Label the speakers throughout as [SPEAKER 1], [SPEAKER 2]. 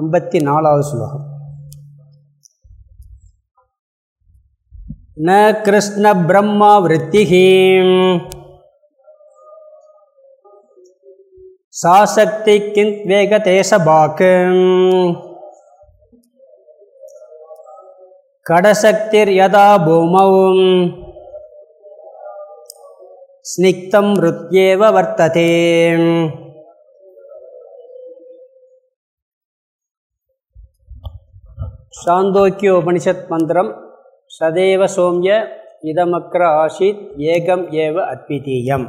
[SPEAKER 1] ஐம்பத்தி நாலாவது ஸ்லோகம். ந கிருஷ்ண பிரம்மா விற்த்திஹீம் சாசக்தி கிந்த் வேகதேசபாக் கடசக்திர் யதா பூமவும் ஸ்னிக்தம் ருத்யேவ வர்த்ததே. சாந்தோக்கிய உபனிஷத் மந்திரம் சதேவ சோம்ய இதமக்ர ஆஷித் ஏகம் ஏவ அத்விதீயம்.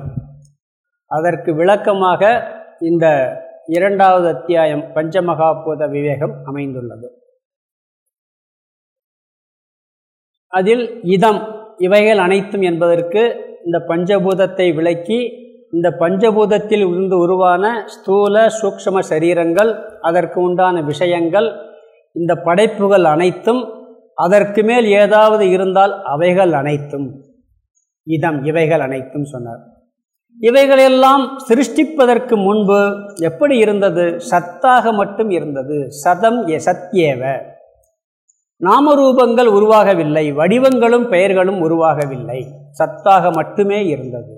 [SPEAKER 1] அதற்கு விளக்கமாக இந்த இரண்டாவது அத்தியாயம் பஞ்சமகாபூத விவேகம் அமைந்துள்ளது. அதில் இதம் இவைகள் அனைத்தும் என்பதற்கு இந்த பஞ்சபூதத்தை விளக்கி இந்த பஞ்சபூதத்தில் இருந்து உருவான ஸ்தூல சூக்ஷம சரீரங்கள் அதற்கு உண்டான விஷயங்கள் இந்த படைப்புகள் அனைத்தும் அதற்கு மேல் ஏதாவது இருந்தால் அவைகள் அனைத்தும். இதம் இவைகள் அனைத்தும் சொன்னார். இவைகளெல்லாம் சிருஷ்டிப்பதற்கு முன்பு எப்படி இருந்தது? சத்தாக மட்டும் இருந்தது. சதம் எ சத்யேவ நாமரூபங்கள் உருவாகவில்லை. வடிவங்களும் பெயர்களும் உருவாகவில்லை. சத்தாக மட்டுமே இருந்தது.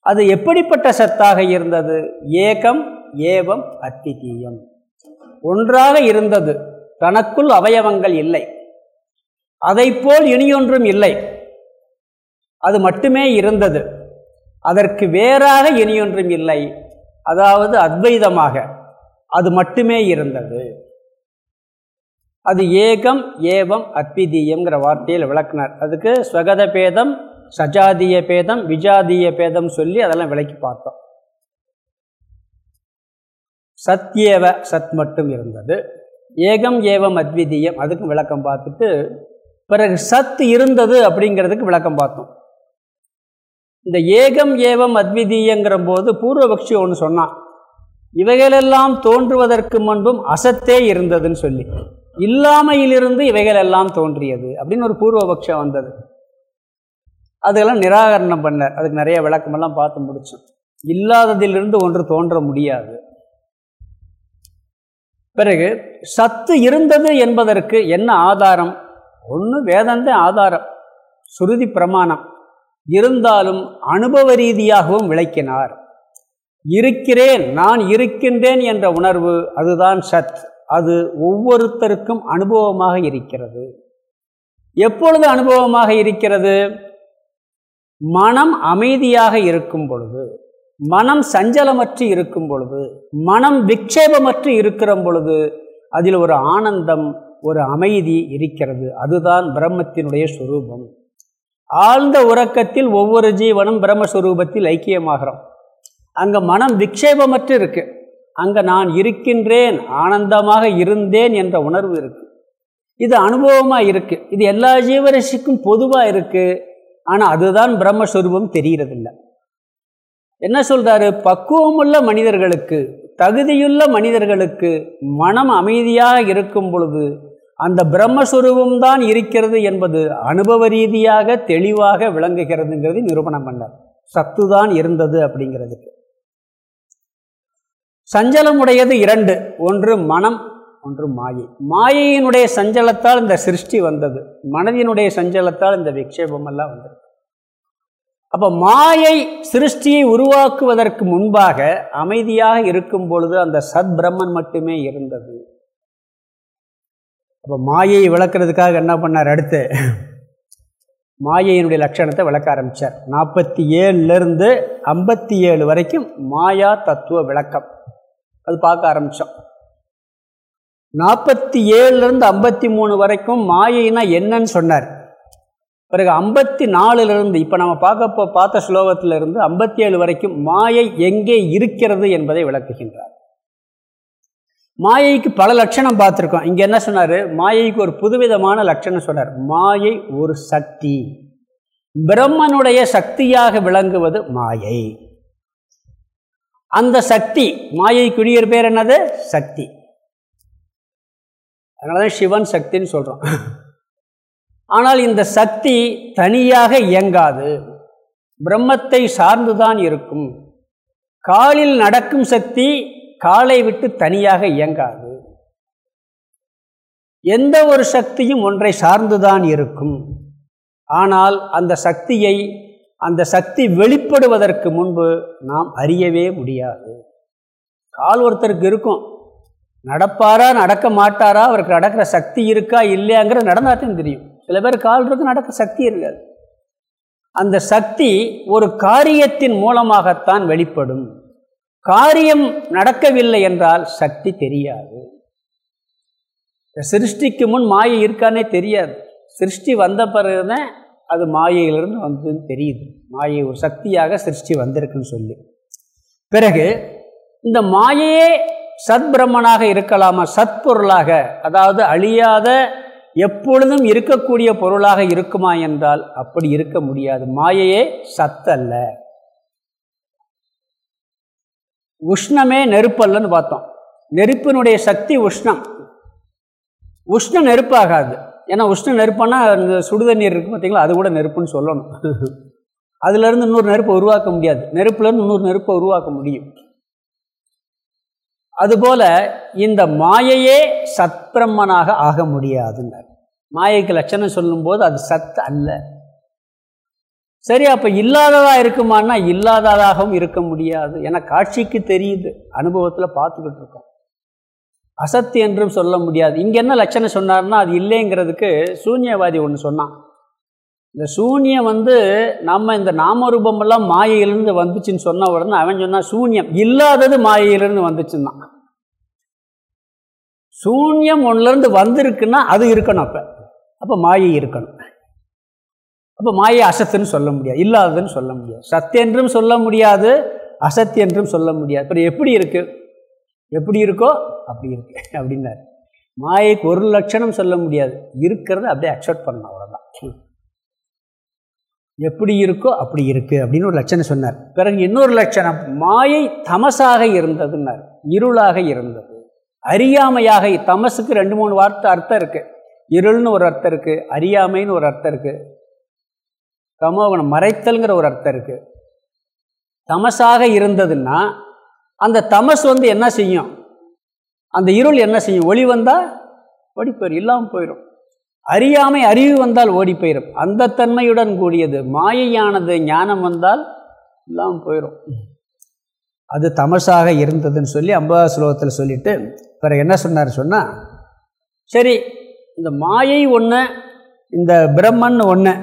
[SPEAKER 1] அது எப்படிப்பட்ட சத்தாக இருந்தது? ஏகம் ஏவம் அத்திதீயம். ஒன்றாக இருந்தது. தனக்குள் அவயவங்கள் இல்லை. அதை போல் இனியொன்றும் இல்லை. அது மட்டுமே இருந்தது. அதற்கு வேறாக இனியொன்றும் இல்லை. அதாவது அத்வைதமாக அது மட்டுமே இருந்தது. அது ஏகம் ஏவம் அத்விதீயம்ங்கிற வார்த்தையில் விளக்குனார். அதுக்கு ஸ்வகத பேதம் சஜாதிய பேதம் விஜாதிய பேதம் சொல்லி அதெல்லாம் விளக்கி பார்த்தோம். சத்யேவ சத் மட்டும் இருந்தது. ஏகம் ஏவம் அத்விதீயம். அதுக்கும் விளக்கம் பார்த்துட்டு பிறகு சத் இருந்தது அப்படிங்கிறதுக்கு விளக்கம் பார்த்தோம். இந்த ஏகம் ஏவம் அத்விதீயங்கிற போது பூர்வபக்ஷி ஒன்று சொன்னான். இவைகளெல்லாம் தோன்றுவதற்கு முன்பும் அசத்தே இருந்ததுன்னு சொல்லி. இல்லாமையிலிருந்து இவைகளெல்லாம் தோன்றியது அப்படின்னு ஒரு பூர்வபக்ஷம் வந்தது. அதெல்லாம் நிராகரணம் பண்ணார். அதுக்கு நிறைய விளக்கமெல்லாம் பார்த்து முடிச்சோம். இல்லாததிலிருந்து ஒன்று தோன்ற முடியாது. பிறகு சத்து இருந்தது என்பதற்கு என்ன ஆதாரம்? ஒன்று வேதந்தே ஆதாரம். சுருதி பிரமாணம். இருந்தாலும் அனுபவ ரீதியாகவும் விளக்கினார். இருக்கிறேன் நான் இருக்கின்றேன் என்ற உணர்வு அதுதான் சத். அது ஒவ்வொருத்தருக்கும் அனுபவமாக இருக்கிறது. எப்பொழுது அனுபவமாக இருக்கிறது? மனம் அமைதியாக இருக்கும் பொழுது. மனம் சஞ்சலமற்று இருக்கும் பொழுது மனம் விக்ஷேபமற்று இருக்கிற பொழுது அதில் ஒரு ஆனந்தம் ஒரு அமைதி இருக்கிறது. அதுதான் பிரம்மத்தினுடைய சுரூபம். ஆழ்ந்த உறக்கத்தில் ஒவ்வொரு ஜீவனும் பிரம்மஸ்வரூபத்தில் ஐக்கியமாகிறோம். அங்கே மனம் விக்ஷேபமற்று இருக்கு. அங்கே நான் இருக்கின்றேன் ஆனந்தமாக இருந்தேன் என்ற உணர்வு இருக்கு. இது அனுபவமாக இருக்கு. இது எல்லா ஜீவரசிக்கும் பொதுவாக இருக்கு. ஆனால் அதுதான் பிரம்மஸ்வரூபம் தெரிகிறதில்லை. என்ன சொல்றாரு? பக்குவமுள்ள மனிதர்களுக்கு தகுதியுள்ள மனிதர்களுக்கு மனம் அமைதியாக இருக்கும் பொழுது அந்த பிரம்மஸ்வரூபம்தான் இருக்கிறது என்பது அனுபவ ரீதியாக தெளிவாக விளங்குகிறதுங்கிறது நிரூபணம் பண்ணார். சத்துதான் இருந்தது அப்படிங்கிறதுக்கு. சஞ்சலமுடையது இரண்டு ஒன்று மனம் ஒன்று மாயை. மாயையினுடைய சஞ்சலத்தால் இந்த சிருஷ்டி வந்தது. மனதினுடைய சஞ்சலத்தால் இந்த விக்ஷேபமெல்லாம் வந்தது. அப்போ மாயை சிருஷ்டியை உருவாக்குவதற்கு முன்பாக அமைதியாக இருக்கும் பொழுது அந்த சத் பிரம்மன் மட்டுமே இருந்தது. அப்போ மாயையை விளக்குறதுக்காக என்ன பண்ணார் அடுத்து? மாயையினுடைய லட்சணத்தை விளக்க ஆரம்பித்தார் நாற்பத்தி ஏழுலேருந்து ஐம்பத்தி ஏழு வரைக்கும் மாயா தத்துவ விளக்கம். அது பார்க்க ஆரம்பித்தோம் நாற்பத்தி ஏழுலேருந்து ஐம்பத்தி மூணு வரைக்கும் மாயைனா என்னன்னு சொன்னார். பிறகு ஐம்பத்தி நாலுலேருந்து இப்போ நம்ம பார்க்க பார்த்த ஸ்லோகத்திலிருந்து ஐம்பத்தி ஏழு வரைக்கும் மாயை எங்கே இருக்கிறது என்பதை விளக்குகின்றார். மாயைக்கு பல லட்சணம் பார்த்துருக்கோம். இங்கே என்ன சொன்னார்? மாயைக்கு ஒரு புதுவிதமான லட்சணம் சொன்னார். மாயை ஒரு சக்தி. பிரம்மனுடைய சக்தியாக விளங்குவது மாயை. அந்த சக்தி மாயை பேர் என்னது? சக்தி. அதனால தான் சிவன் சக்தின்னு சொல்கிறோம் ஆனால் இந்த சக்தி தனியாக இயங்காது. பிரம்மத்தை சார்ந்துதான் இருக்கும். காலில் நடக்கும் சக்தி காலை விட்டு தனியாக இயங்காது. எந்த ஒரு சக்தியும் ஒன்றை சார்ந்துதான் இருக்கும். ஆனால் அந்த சக்தியை அந்த சக்தி வெளிப்படுவதற்கு முன்பு நாம் அறியவே முடியாது. கால் ஒருத்தருக்கு இருக்கும். நடப்பாரா நடக்க மாட்டாரா அவருக்கு நடக்கிற சக்தி இருக்கா இல்லையாங்கிறது நடந்தாத்தையும் தெரியும். சில பேர் கால் இருக்கு நடக்க சக்தி இருக்காது. அந்த சக்தி ஒரு காரியத்தின் மூலமாகத்தான் வெளிப்படும். காரியம் நடக்கவில்லை என்றால் சக்தி தெரியாது. சிருஷ்டிக்கு முன் மாயை இருக்கானே தெரியாது. சிருஷ்டி வந்த பிறகுதான் அது மாயையிலிருந்து வந்ததுன்னு தெரியுது. மாயை ஒரு சக்தியாக சிருஷ்டி வந்திருக்குன்னு சொல்லி. பிறகு இந்த மாயையே சத்பிரமனாக இருக்கலாமா? சத்பொருளாக அதாவது அழியாத எப்பொழுதும் இருக்கக்கூடிய பொருளாக இருக்குமா என்றால் அப்படி இருக்க முடியாது. மாயையே சத்தல்ல. உஷ்ணமே நெருப்பல்லன்னு பார்த்தோம். நெருப்பினுடைய சக்தி உஷ்ணம். உஷ்ணம் நெருப்பாகாது. ஏன்னா உஷ்ண நெருப்புனா இந்த சுடுதண்ணீர் இருக்குது பார்த்தீங்களா அது கூட நெருப்புன்னு சொல்லணும். அதுலேருந்து இன்னொரு நெருப்பை உருவாக்க முடியாது. நெருப்புலேருந்து இன்னொரு நெருப்பை உருவாக்க முடியும். அதுபோல் இந்த மாயையே சத்பிரம்மனாக ஆக முடியாதுங்க. மாயைக்கு லட்சணம் சொல்லும்போது அது சத் அல்ல. சரி அப்போ இல்லாததாக இருக்குமான்னா இல்லாததாகவும் இருக்க முடியாது. ஏன்னா காட்சிக்கு தெரியுது. அனுபவத்தில் பார்த்துக்கிட்டு இருக்கோம். அசத்து என்றும் சொல்ல முடியாது. இங்கே என்ன லட்சணம் சொன்னார்னா அது இல்லைங்கிறதுக்கு சூன்யவாதி ஒன்று சொன்னான். இந்த சூன்யம் வந்து நம்ம இந்த நாமரூபமெல்லாம் மாயையிலிருந்து வந்துச்சுன்னு சொன்ன உடனே அவன் சொன்னான் சூன்யம் இல்லாதது மாயையிலிருந்து வந்துச்சுன்னா. சூன்யம் ஒன்றுலேருந்து வந்திருக்குன்னா அது இருக்கணும் அப்போ. அப்போ மாயை இருக்கணும். அப்போ மாயை அசத்துன்னு சொல்ல முடியாது இல்லாததுன்னு சொல்ல முடியாது. சத்தென்றும் சொல்ல முடியாது அசத்து என்றும் சொல்ல முடியாது. அப்புறம் எப்படி இருக்குது எப்படி இருக்கோ அப்படி இருக்கு அப்படின்னாரு. மாயைக்கு ஒரு லட்சணம் சொல்ல முடியாது. இருக்கிறத அப்படியே அக்செப்ட் பண்ணணும் அவ்வளோதான் எப்படி இருக்கோ அப்படி இருக்குது அப்படின்னு ஒரு லட்சணம் சொன்னார். பிறகு இன்னொரு லட்சணம் மாயை தமசாக இருந்ததுன்னார் இருளாக இருந்தது. அறியாமையாக தமசுக்கு ரெண்டு மூணு வார்த்தை அர்த்தம் இருக்குது இருள்னு ஒரு அர்த்தம் இருக்குது அறியாமைன்னு ஒரு அர்த்தம் இருக்குது தமோகணம் மறைத்தல்ங்கிற ஒரு அர்த்தம் இருக்குது தமசாக இருந்ததுன்னா அந்த தமஸ் வந்து என்ன செய்யும்? அந்த இருள் என்ன செய்யும்? ஒளி வந்தால் ஓடி போயிடும் இல்லாமல் போயிடும் அறியாமை அறிவு வந்தால் ஓடி போயிடும் அந்த தன்மையுடன் கூடியது மாயையானது ஞானம் வந்தால் இல்லாமல் போயிடும் அது தமசாக இருந்ததுன்னு சொல்லி அம்பா ஸ்லோகத்தில் சொல்லிவிட்டு பிறகு என்ன சொன்னார் சொன்னால் சரி இந்த மாயை ஒன்று இந்த பிரம்மன் ஒன்று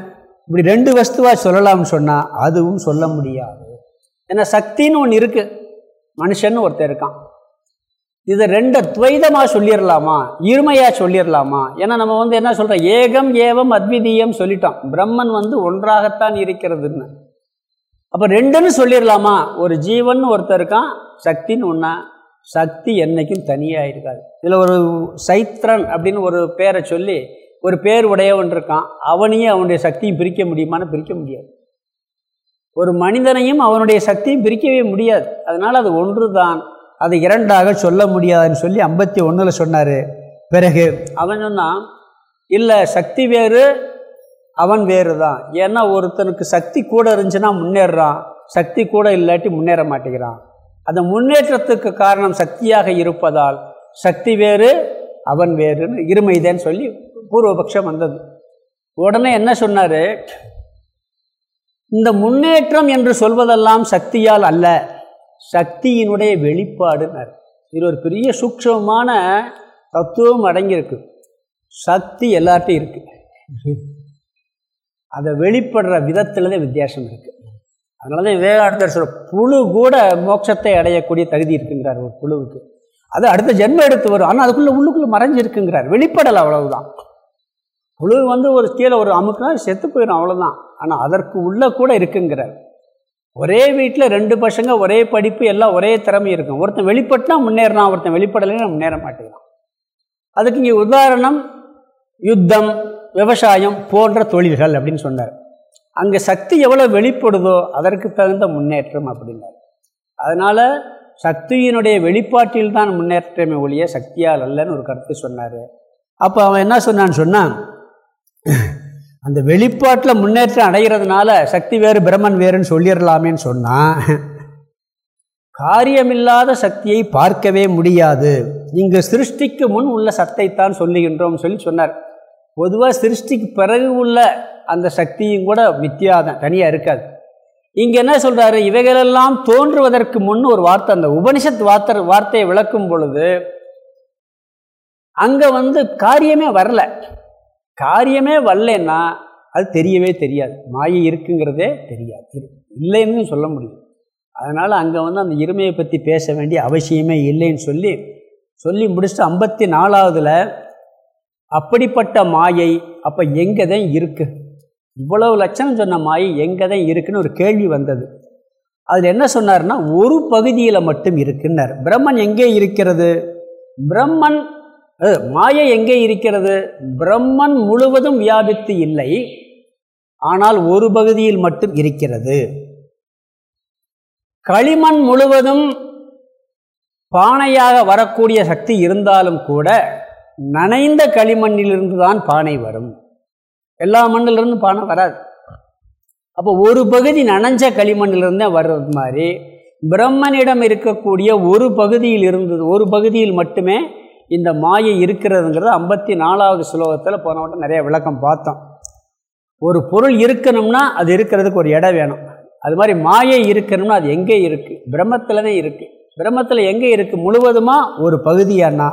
[SPEAKER 1] இப்படி ரெண்டு வஸ்துவாக சொல்லலாம்னு சொன்னால் அதுவும் சொல்ல முடியாது. ஏன்னா சக்தின்னு ஒன்று இருக்குது மனுஷன் ஒருத்தர் இருக்கான். இதை ரெண்டை துவைதமாக சொல்லிடலாமா இருமையாக சொல்லிடலாமா ஏன்னா நம்ம வந்து என்ன சொல்கிறோம் ஏகம் ஏவம் அத்விதீயம் சொல்லிட்டோம். பிரம்மன் வந்து ஒன்றாகத்தான் இருக்கிறதுன்னு. அப்போ ரெண்டுன்னு சொல்லிடலாமா ஒரு ஜீவன் ஒருத்தர் இருக்கான் சக்தின்னு ஒன்றா சக்தி என்றைக்கும் தனியாக இருக்காது. இதில் ஒரு சைத்ரன் அப்படின்னு ஒரு பேரை சொல்லி ஒரு பேர் உடையவன் இருக்கான். அவனையும் அவனுடைய சக்தியும் பிரிக்க முடியுமான்னு பிரிக்க முடியாது. ஒரு மனிதனையும் அவனுடைய சக்தியும் பிரிக்கவே முடியாது. அதனால் அது ஒன்று தான் அதை இரண்டாக சொல்ல முடியாதுன்னு சொல்லி ஐம்பத்தி ஒன்றில் சொன்னார். பிறகு அவன் சொன்னான் இல்லை சக்தி வேறு அவன் வேறு தான் ஏன்னா ஒருத்தனுக்கு சக்தி கூட இருந்துச்சுன்னா முன்னேறான். சக்தி கூட இல்லாட்டி முன்னேற மாட்டேங்கிறான். அந்த முன்னேற்றத்துக்கு காரணம் சக்தியாக இருப்பதால் சக்தி வேறு அவன் வேறுன்னு இருமைதேன்னு சொல்லி பூர்வபக்ஷம் வந்தது. உடனே என்ன சொன்னார்? இந்த முன்னேற்றம் என்று சொல்வதெல்லாம் சக்தியால் அல்ல சக்தியினுடைய வெளிப்பாடுனர். இது ஒரு பெரிய சூக்ஷமான தத்துவம் அடங்கியிருக்கு. சக்தி எல்லார்ட்டையும் இருக்குது அதை வெளிப்படுற விதத்தில் தான் வித்தியாசம் இருக்குது அதனால தான் விவேகானந்தர் சொல்ற புழு கூட மோட்சத்தை அடையக்கூடிய தகுதி இருக்குங்கிறார் ஒரு புழுவுக்கு. அது அடுத்த ஜென்மம் எடுத்து வரும். ஆனால் அதுக்குள்ளே உள்ளுக்குள்ளே மறைஞ்சிருக்குங்கிறார். வெளிப்படலை அவ்வளவுதான். புழு வந்து ஒரு கீழே ஒரு அமுக்குனா செத்து போயிடும் அவ்வளோதான் ஆனால் அதற்கு உள்ளே கூட இருக்குங்கிறார். ஒரே வீட்டில் ரெண்டு பசங்க ஒரே படிப்பு எல்லாம் ஒரே திறமை இருக்கும். ஒருத்தன் வெளிப்பட்டுனா முன்னேறான் ஒருத்தன் வெளிப்படலைன்னா முன்னேற மாட்டேங்கிறான். அதுக்கு இங்கே உதாரணம் யுத்தம் விவசாயம் போன்ற தொழில்கள் அப்படின்னு சொன்னார். அங்கே சக்தி எவ்வளோ வெளிப்படுதோ அதற்கு தகுந்த முன்னேற்றம் அப்படின்னார். அதனால் சக்தியினுடைய வெளிப்பாட்டில் தான் முன்னேற்றமே ஒழிய சக்தியால் அல்லன்னு ஒரு கருத்து சொன்னார். அப்போ அவன் என்ன சொன்னான்னு சொன்னான் அந்த வெளிப்பாட்டில் முன்னேற்றம் அடைகிறதுனால சக்தி வேறு பிரம்மன் வேறுன்னு சொல்லிடலாமேன்னு சொன்னால் காரியமில்லாத சக்தியை பார்க்கவே முடியாது. இங்கு சிருஷ்டிக்கு முன் உள்ள சத்தைத்தான் சொல்லுகின்றோம் சொல்லி சொன்னார். பொதுவாக சிருஷ்டிக்கு பிறகு உள்ள அந்த சக்தியும் கூட மித்தியாதான் தனியாக இருக்காது. இங்கே என்ன சொல்கிறாரு இவைகளெல்லாம் தோன்றுவதற்கு முன் ஒரு வார்த்தை அந்த உபனிஷத் வார்த்தை வார்த்தையை விளக்கும் பொழுது அங்கே வந்து காரியமே வரல. காரியமே வரலன்னா அது தெரியவே தெரியாது. மாயை இருக்குங்கிறதே தெரியாது. இல்லைன்னு சொல்ல முடியும். அதனால் அங்கே வந்து அந்த இருமையை பற்றி பேச வேண்டிய அவசியமே இல்லைன்னு சொல்லி சொல்லி முடிச்சுட்டு ஐம்பத்தி நாலாவதில் அப்படிப்பட்ட மாயை அப்போ எங்கே தான் இருக்குது இவ்வளவு லட்சணம் சொன்ன மாயை எங்கே தான் இருக்குன்னு ஒரு கேள்வி வந்தது. அதில் என்ன சொன்னார்னா ஒரு பகுதியில் மட்டும் இருக்குன்னார். பிரம்மன் எங்கே இருக்கிறது? பிரம்மன் மாயை எங்கே இருக்கிறது? பிரம்மன் முழுவதும் வியாபித்து இல்லை. ஆனால் ஒரு பகுதியில் மட்டும் இருக்கிறது. களிமண் முழுவதும் பானையாக வரக்கூடிய சக்தி இருந்தாலும் கூட நனைந்த களிமண்ணிலிருந்து தான் பானை வரும். எல்லா மண்ணிலிருந்து பானை வராது. அப்போ ஒரு பகுதி நனைஞ்ச களிமண்ணிலிருந்தே வர்றது மாதிரி பிரம்மனிடம் இருக்கக்கூடிய ஒரு பகுதியில் இருந்தது ஒரு பகுதியில் மட்டுமே இந்த மாயை இருக்கிறதுங்கிறது ஐம்பத்தி நாலாவது ஸ்லோகத்தில் போன வட்டம் நிறைய விளக்கம் பார்த்தோம். ஒரு பொருள் இருக்கணும்னா அது இருக்கிறதுக்கு ஒரு இடம் வேணும். அது மாதிரி மாயை இருக்கணும்னா அது எங்கே இருக்குது பிரம்மத்தில் தான் இருக்குது பிரம்மத்தில் எங்கே இருக்குது முழுவதுமாக ஒரு பகுதியானா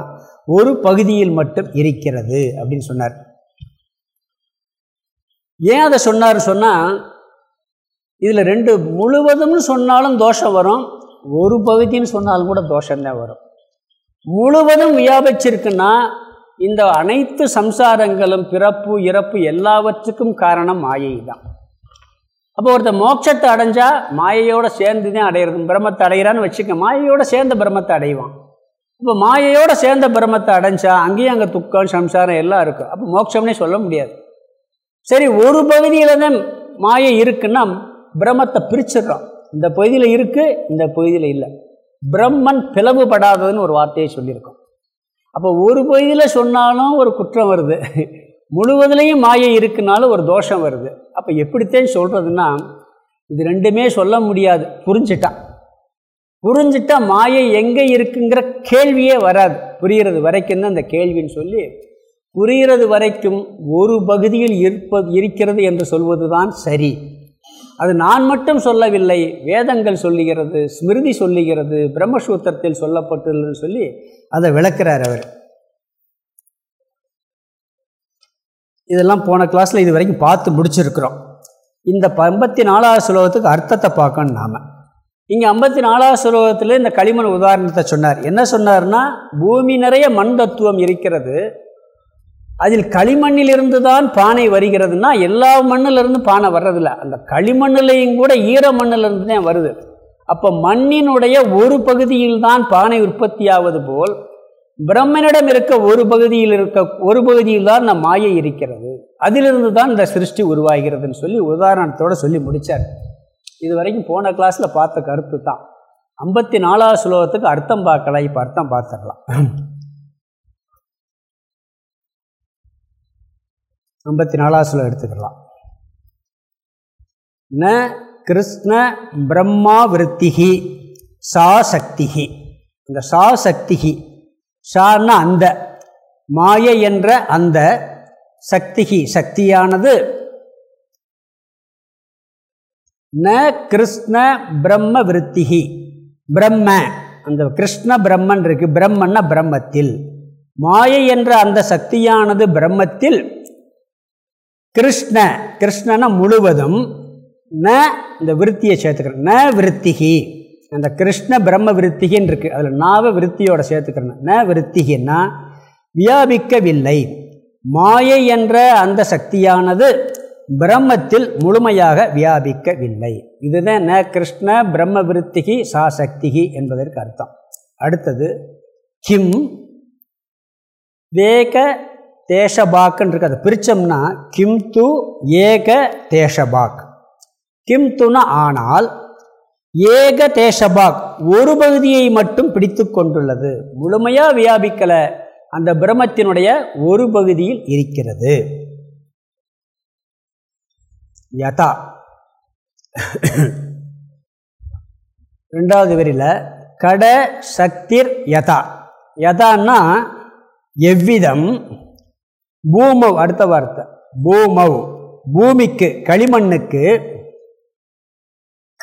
[SPEAKER 1] ஒரு பகுதியில் மட்டும் இருக்கிறது அப்படின்னு சொன்னார். ஏன் அதை சொன்னார் சொன்னால் இதில் ரெண்டு முழுவதும்னு சொன்னாலும் தோஷம் வரும் ஒரு பகுதின்னு சொன்னாலும் கூட தோஷம்தான் வரும். முழுவதும் வியாபிச்சிருக்குன்னா இந்த அனைத்து சம்சாரங்களும் பிறப்பு இறப்பு எல்லாவற்றுக்கும் காரணம் மாயை தான். அப்போ ஒருத்தர் மோட்சத்தை அடைஞ்சால் மாயையோடு சேர்ந்து தான் அடையிறது பிரம்மத்தை அடைகிறான்னு வச்சுக்க மாயையோடு சேர்ந்த பிரம்மத்தை அடைவான். இப்போ மாயையோடு சேர்ந்த பிரம்மத்தை அடைஞ்சா அங்கேயும் அங்கே துக்கம் சம்சாரம் எல்லாம் இருக்கும். அப்போ மோட்சம்னே சொல்ல முடியாது. சரி ஒரு பகுதியில் தான் மாயை இருக்குன்னா பிரம்மத்தை பிரிச்சிடுறோம். இந்த பகுதியில் இருக்குது இந்த பகுதியில் இல்லை. பிரம்மன் பிளவுபடாததுன்னு ஒரு வார்த்தையை சொல்லியிருக்கோம். அப்போ ஒரு பகுதியில் சொன்னாலும் ஒரு குற்றம் வருது. முழுவதுலேயும் மாயை இருக்குனாலும் ஒரு தோஷம் வருது. அப்போ எப்படித்தேன்னு சொல்கிறதுன்னா இது ரெண்டுமே சொல்ல முடியாது. புரிஞ்சிட்டான் புரிஞ்சிட்டா மாயை எங்கே இருக்குங்கிற கேள்வியே வராது. புரிகிறது வரைக்கும் தான் அந்த கேள்வின்னு சொல்லி புரிகிறது வரைக்கும் ஒரு பகுதியில் இருப்பது இருக்கிறது என்று சொல்வது தான் சரி. அது நான் மட்டும் சொல்லவில்லை வேதங்கள் சொல்லுகிறது ஸ்மிருதி சொல்லுகிறது பிரம்மசூத்திரத்தில் சொல்லப்பட்டுள்ளதுன்னு சொல்லி அதை விளக்கிறார் அவர். இதெல்லாம் போன கிளாஸில் இது வரைக்கும் பார்த்து முடிச்சிருக்கிறோம். இந்த ஐம்பத்தி நாலாவது சுலோகத்துக்கு அர்த்தத்தை பார்க்கணும் நாம். இங்கே ஐம்பத்தி நாலாவது சுலோகத்தில் இந்த களிமண் உதாரணத்தை சொன்னார். என்ன சொன்னார்னா பூமி நிறைய மண் தத்துவம் இருக்கிறது அதில் களிமண்ணிலிருந்து தான் பானை வருகிறதுனா எல்லா மண்ணிலிருந்து பானை வர்றதில்ல. அந்த களிமண்ணிலையும் கூட ஈர மண்ணிலிருந்து தான் வருது. அப்போ மண்ணினுடைய ஒரு பகுதியில் தான் பானை உற்பத்தியாவது போல் பிரம்மனிடம் இருக்க ஒரு பகுதியில் இருக்க ஒரு பகுதியில் தான் இந்த மாயை இருக்கிறது. அதிலிருந்து தான் இந்த சிருஷ்டி உருவாகிறதுன்னு சொல்லி உதாரணத்தோடு சொல்லி முடித்தார் இது வரைக்கும் போன கிளாஸில் பார்த்த கருத்து தான் ஐம்பத்தி நாலாவது ஸ்லோகத்துக்கு அர்த்தம் பார்க்கலாம் இப்போ அர்த்தம் பார்த்துடலாம். ஐம்பத்தி நாலாவது ஸ்லோகம் எடுத்துக்கலாம். ந கிருஷ்ண பிரம்மா விருத்திகி சா சக்திகி. இந்த சா சக்திகி ஷான்னா அந்த மாயை என்ற அந்த சக்திகி சக்தியானது ந கிருஷ்ண பிரம்ம விருத்திகி பிரம்ம அந்த கிருஷ்ண பிரம்மன் இருக்கு பிரம்மன்னா பிரம்மத்தில். மாயை என்ற அந்த சக்தியானது பிரம்மத்தில் கிருஷ்ண. கிருஷ்ணனை முழுவதும் ந இந்த விருத்தியை சேர்த்துக்கிறேன். ந விருத்திகி. அந்த கிருஷ்ண பிரம்ம விருத்திகின்னு இருக்குது அதில் நாவ விருத்தியோட சேர்த்துக்கிறேன். ந விருத்திகின்னா வியாபிக்கவில்லை. மாயை என்ற அந்த சக்தியானது பிரம்மத்தில் முழுமையாக வியாபிக்கவில்லை. இதுதான் ந கிருஷ்ண பிரம்ம விருத்திகி சா சக்திகி என்பதற்கு அர்த்தம். அடுத்தது கிம். வேக தேசபாக்குன்னு இருக்கு அதை பிரித்தோம்னா கிம் து ஏக தேசபாக் கிம்துனா ஆனால் ஏக தேசபாக் ஒரு பகுதியை மட்டும் பிடித்து கொண்டுள்ளது. முழுமையாக வியாபிக்கலை. அந்த பிரம்மத்தினுடைய ஒரு பகுதியில் இருக்கிறது. யதா. ரெண்டாவது வரியில் கட சக்திர் யதா. யதான்னா எவ்விதம்? பூமவ் அடுத்த வார்த்தை. பூமவ் பூமிக்கு களிமண்ணுக்கு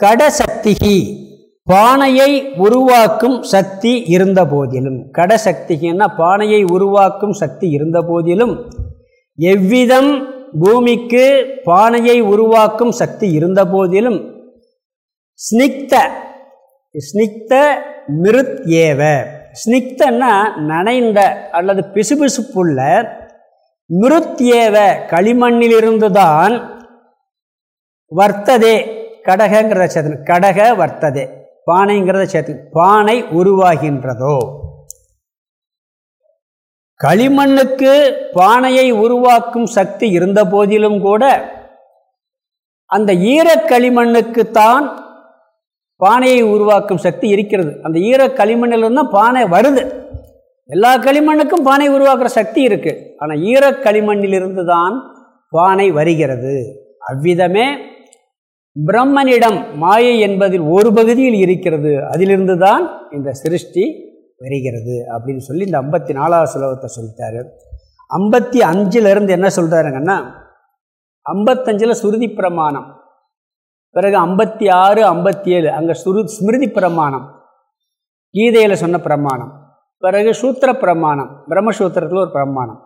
[SPEAKER 1] கடசக்திகி பானையை உருவாக்கும் சக்தி இருந்த போதிலும். கடசக்திகின்னா பானையை உருவாக்கும் சக்தி இருந்த போதிலும். எவ்விதம் பூமிக்கு பானையை உருவாக்கும் சக்தி இருந்த போதிலும். ஸ்னிக்த ஸ்னிக்த மிருத் ஏவ ஸ்னிக்தன்னா நனைந்த அல்லது பிசுபிசுப்புள்ள மிருத் களிமண்ணிலிருந்துதான் களிமண்ணிலிருந்து தான் வர்த்ததே. கடகங்கிறத சேர்த்து கடக வர்த்ததே. பானைங்கிறத சேர்த்து பானை உருவாகின்றதோ. களிமண்ணுக்கு பானையை உருவாக்கும் சக்தி இருந்த போதிலும் கூட அந்த ஈரக்களிமண்ணுக்குத்தான் பானையை உருவாக்கும் சக்தி இருக்கிறது. அந்த ஈரக்களிமண்ணிலிருந்து தான் பானை வருது. எல்லா களிமண்ணுக்கும் பானை உருவாக்குற சக்தி இருக்குது ஆனால் ஈரக் களிமண்ணிலிருந்து தான் பானை வருகிறது. அவ்விதமே பிரம்மனிடம் மாயை என்பதில் ஒரு பகுதியில் இருக்கிறது. அதிலிருந்து தான் இந்த சிருஷ்டி வருகிறது அப்படின்னு சொல்லி இந்த ஐம்பத்தி நாலாவது சுலோகத்தை சொல்லிட்டாரு. ஐம்பத்தி அஞ்சிலிருந்து என்ன சொல்கிறாருங்கன்னா ஐம்பத்தஞ்சில் சுருதி பிரமாணம். பிறகு ஐம்பத்தி ஆறு ஐம்பத்தி ஏழு அங்கே சுரு ஸ்மிருதி பிரமாணம். கீதையில் சொன்ன பிரமாணம். பிறகு சூத்திர பிரமாணம் பிரம்மசூத்திரத்தில் ஒரு பிரமாணம்.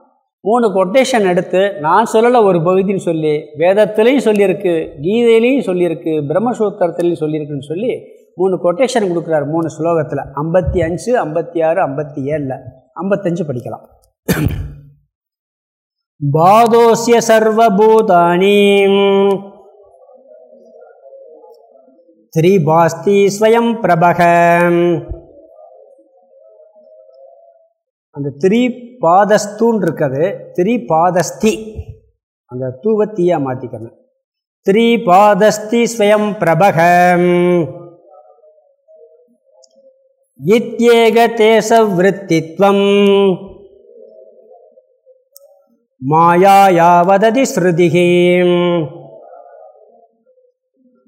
[SPEAKER 1] மூணு கொட்டேஷன் எடுத்து நான் சொல்லலை ஒரு பகுதின்னு சொல்லி வேதத்திலையும் சொல்லியிருக்கு கீதையிலையும் சொல்லியிருக்கு பிரம்மசூத்திரத்திலையும் சொல்லியிருக்குன்னு சொல்லி மூணு கொட்டேஷன் கொடுக்குறாரு மூணு ஸ்லோகத்தில். ஐம்பத்தி அஞ்சு ஐம்பத்தி ஆறு ஐம்பத்தி ஏழில். ஐம்பத்தஞ்சு படிக்கலாம். பாதோசிய சர்வபூதானி ஸ்ரீபாஸ்தி ஸ்வயம் பிரபகம் அந்த திரி பாதஸ்தூன் இருக்குது திரி பாதஸ்தி அந்த தூவத்தியாக மாற்றிக்கணும் திரி பாதஸ்தி ஸ்வயம் பிரபகம். இத்யேகதேசவృத்தித்வம் மாயாயா வததி ஸ்ருதிः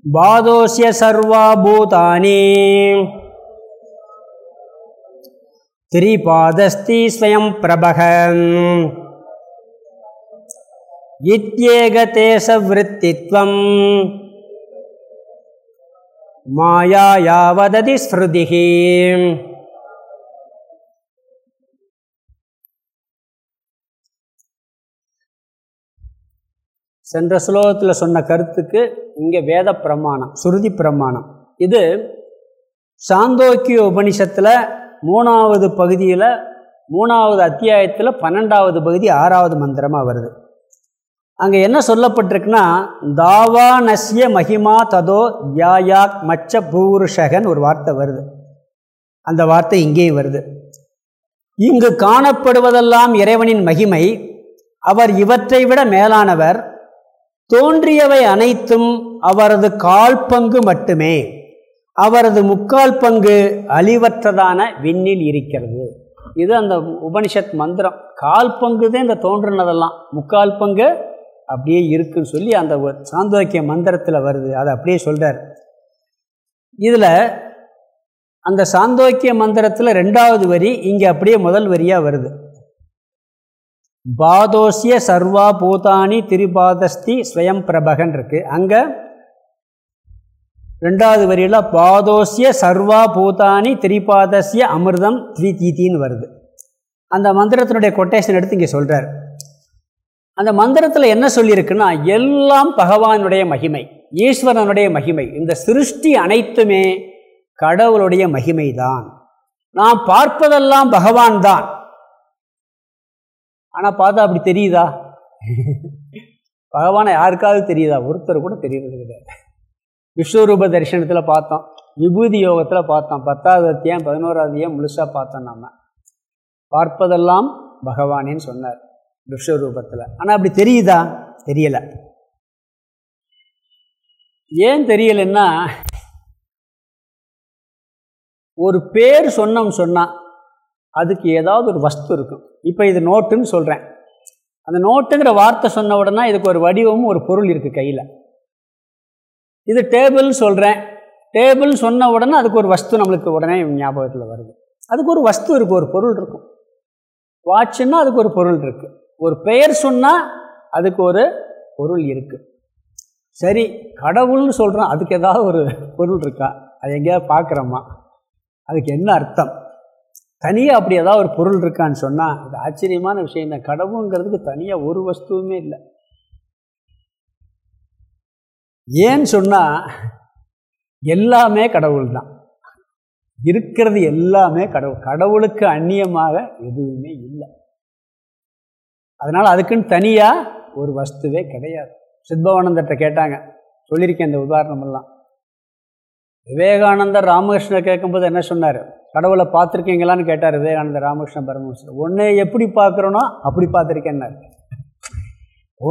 [SPEAKER 1] பாதோஸ்ய சர்வா பூதானி திரிபாதஸ்தி ஸ்வயம் பிரபகன் இத்யேகதேசவృத்தித்வம் மாயாயாவததி ஸ்ருதிகி சென்ற ஸ்லோகத்தில் சொன்ன கருத்துக்கு இங்கே வேத பிரமாணம் சுருதி பிரமாணம். இது சாந்தோக்கிய உபனிஷத்தில் மூணாவது பகுதியில் மூணாவது அத்தியாயத்தில் பன்னெண்டாவது பகுதி ஆறாவது மந்திரமாக வருது. அங்கே என்ன சொல்லப்பட்டிருக்குன்னா தாவானஸ்ய மகிமா ததோ தியாயாக் மச்ச பூருஷகன் ஒரு வார்த்தை வருது. அந்த வார்த்தை இங்கேயும் வருது. இங்கு காணப்படுவதெல்லாம் இறைவனின் மகிமை அவர் இவற்றை விட மேலானவர் தோன்றியவை அனைத்தும் அவரது கால் பங்கு மட்டுமே. அவரது முக்கால் பங்கு அழிவற்றதான விண்ணில் இருக்கிறது. இது அந்த உபனிஷத் மந்திரம். கால் பங்கு தான் இந்த தோன்றுனதெல்லாம். முக்கால் பங்கு அப்படியே இருக்குன்னு சொல்லி அந்த சாந்தோக்கிய மந்திரத்தில் வருது. அதை அப்படியே சொல்கிறார் இதில் அந்த சாந்தோக்கிய மந்திரத்தில் ரெண்டாவது வரி இங்கே அப்படியே முதல் வரியாக வருது. பாதோசிய சர்வா பூதானி திரிபாதஸ்தி ஸ்வயம் பிரபகன் இருக்குது அங்கே ரெண்டாவது வரியில் பாதோசிய சர்வா பூதானி திரிபாதசிய அமிர்தம் த்விதீத்தின்னு வருது. அந்த மந்திரத்தினுடைய கொட்டேஷன் எடுத்து இங்கே சொல்கிறார் அந்த மந்திரத்தில் என்ன சொல்லியிருக்குன்னா எல்லாம் பகவானுடைய மகிமை ஈஸ்வரனுடைய மகிமை இந்த சிருஷ்டி அனைத்துமே கடவுளுடைய மகிமை தான் நாம் பார்ப்பதெல்லாம் பகவான் தான். ஆனால் பார்த்தா அப்படி தெரியுதா? பகவானை யாருக்காவது தெரியுதா? ஒருத்தர் கூட தெரியுது கிடையாது. விஸ்வரூப தரிசனத்தில் பார்த்தோம். விபூதி யோகத்தில் பார்த்தோம். பத்தாவது அத்தியம் பதினோராவது ஏன் முழுசாக பார்த்தோம் நம்ம பார்ப்பதெல்லாம் பகவானேன்னு சொன்னார் விஸ்வரூபத்தில். ஆனால் அப்படி தெரியுதா? தெரியலை. ஏன் தெரியலைன்னா ஒரு பேர் சொன்னோம் சொன்னால் அதுக்கு ஏதாவது ஒரு வஸ்து இருக்கும். இப்போ இது நோட்டுன்னு சொல்கிறேன் அந்த நோட்டுங்கிற வார்த்தை சொன்ன உடனே இதுக்கு ஒரு வடிவமும் ஒரு பொருள் இருக்குது கையில். இது டேபிள்னு சொல்கிறேன் டேபிள் சொன்ன உடனே அதுக்கு ஒரு வஸ்து நம்மளுக்கு உடனே ஞாபகத்தில் வருது. அதுக்கு ஒரு வஸ்து இருக்குது ஒரு பொருள் இருக்கும் வாட்சுன்னா அதுக்கு ஒரு பொருள் இருக்குது ஒரு பெயர் சொன்னால் அதுக்கு ஒரு பொருள் இருக்குது சரி கடவுள்னு சொல்கிறோம் அதுக்கு ஏதாவது ஒரு பொருள் இருக்கா? அது எங்கேயாவது பார்க்குறோமா? அதுக்கு என்ன அர்த்தம்? தனியாக அப்படி ஏதாவது ஒரு பொருள் இருக்கான்னு சொன்னால் இது ஆச்சரியமான விஷயம். தான் கடவுளுங்கிறதுக்கு தனியாக ஒரு வஸ்துவுமே இல்லை. ஏன்னு சொன்னால் எல்லாமே கடவுள் தான் இருக்கிறது எல்லாமே கடவுள். கடவுளுக்கு அந்நியமாக எதுவுமே இல்லை. அதனால் அதுக்குன்னு தனியாக ஒரு வஸ்துவே கிடையாது. சித்பவானந்தர்கிட்ட கேட்டாங்க. சொல்லியிருக்கேன் இந்த உதாரணமெல்லாம். விவேகானந்தர் ராமகிருஷ்ணர் கேட்கும்போது என்ன சொன்னார்? கடவுளை பார்த்துருக்கீங்களான்னு கேட்டார் விவேகானந்தர் ராமகிருஷ்ண பரமஹம்சர். ஒன்று எப்படி பார்க்குறோனோ அப்படி பார்த்துருக்கேன்னாரு.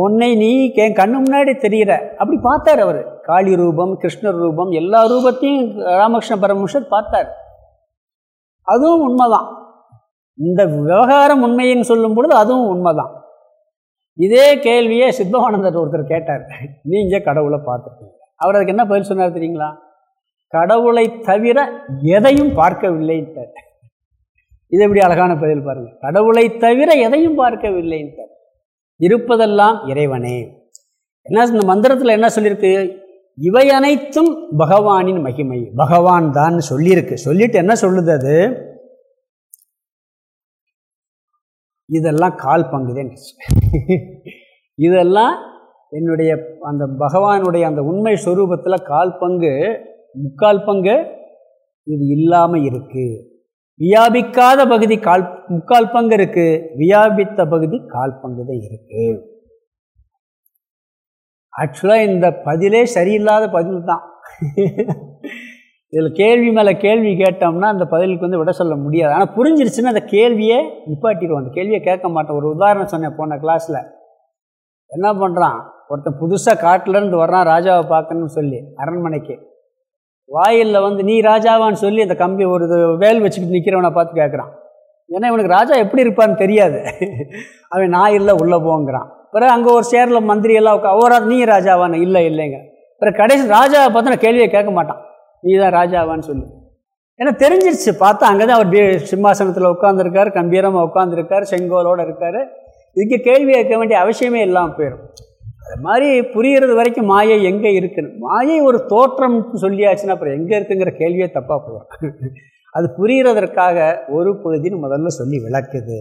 [SPEAKER 1] உன்னை நீ கே கண்ணு முன்னாடி தெரிகிற அப்படி பார்த்தார் அவர். காளி ரூபம் கிருஷ்ணர் ரூபம் எல்லா ரூபத்தையும் ராமகிருஷ்ண பரமஹம்சர் பார்த்தார். அதுவும் உண்மைதான். இந்த விவகாரம் உண்மைன்னு சொல்லும் பொழுது அதுவும் உண்மைதான். இதே கேள்வியை சித்தவானந்தர் ஒருத்தர் கேட்டார். நீங்கள் கடவுளை பார்த்துருக்கீங்க. அவர் அதுக்கு என்ன பதில் சொன்னார் தெரியுங்களா? கடவுளை தவிர எதையும் பார்க்கவில்லைன்ட்டார் இது எப்படி அழகான பதில் பாருங்கள் கடவுளை தவிர எதையும் பார்க்கவில்லைன்ட்டார் இருப்பதெல்லாம் இறைவனே. என்ன இந்த மந்திரத்தில் என்ன சொல்லியிருக்கு இவை அனைத்தும் பகவானின் மகிமை. பகவான் தான் சொல்லியிருக்கு. சொல்லிட்டு என்ன சொல்லுது அது? இதெல்லாம் கால் பங்குதே இதெல்லாம் என்னுடைய அந்த பகவானுடைய அந்த உண்மை ஸ்வரூபத்தில் கால் பங்கு முக்கால் பங்கு இது இல்லாமல் இருக்குது வியாபிக்காத பகுதி கால் முக்கால் பங்கு இருக்குது வியாபித்த பகுதி கால் பங்கு தான் இருக்குது ஆக்சுவலாக இந்த பதிலே சரியில்லாத பதில் தான். இதில் கேள்வி மேலே கேள்வி கேட்டோம்னா அந்த பதிலுக்கு வந்து விட சொல்ல முடியாது. ஆனால் புரிஞ்சிருச்சுன்னா அந்த கேள்வியே நிப்பாட்டிடுவோம். அந்த கேள்வியை கேட்க மாட்டோம். ஒரு உதாரணம் சொன்னேன் போன கிளாஸில் என்ன பண்ணுறான் ஒருத்தன் புதுசாக காட்டிலேருந்து வர்றான் ராஜாவை பார்க்கணும்னு சொல்லி அரண்மனைக்கு. வாயிலில் வந்து நீ ராஜாவான்னு சொல்லி அந்த கம்பி ஒரு வேல் வச்சுக்கிட்டு நிற்கிறவனை பார்த்து கேட்குறான் ஏன்னா இவனுக்கு ராஜா எப்படி இருப்பான்னு தெரியாது. அவன் நான் இல்லை உள்ளே போங்கிறான். பிறகு அங்கே ஒரு சேரில் மந்திரி எல்லாம் உட்கா ஓரா நீ ராஜாவான்னு? இல்லை இல்லைங்க. பிறகு கடைசி ராஜாவை பார்த்து நான் கேள்வியை கேட்க மாட்டான். நீ தான் ராஜாவான்னு சொல்லி. ஏன்னா தெரிஞ்சிருச்சு. பார்த்தா அங்கே தான் அவர் சிம்மாசனத்தில் உட்காந்துருக்கார் கம்பீரமாக உட்காந்துருக்கார் செங்கோலோடு இருக்கார். இதுக்கு கேள்வி கேட்க வேண்டிய அவசியமே இல்லாமல் போயிடும் அது மாதிரி புரிகிறது வரைக்கும் மாயை எங்கே இருக்குன்னு. மாயை ஒரு தோற்றம் சொல்லியாச்சுன்னா அப்புறம் எங்கே இருக்குங்கிற கேள்வியே தப்பாக போகும் அது புரிகிறதற்காக ஒரு பகுதின்னு முதல்ல சொல்லி விளக்குது.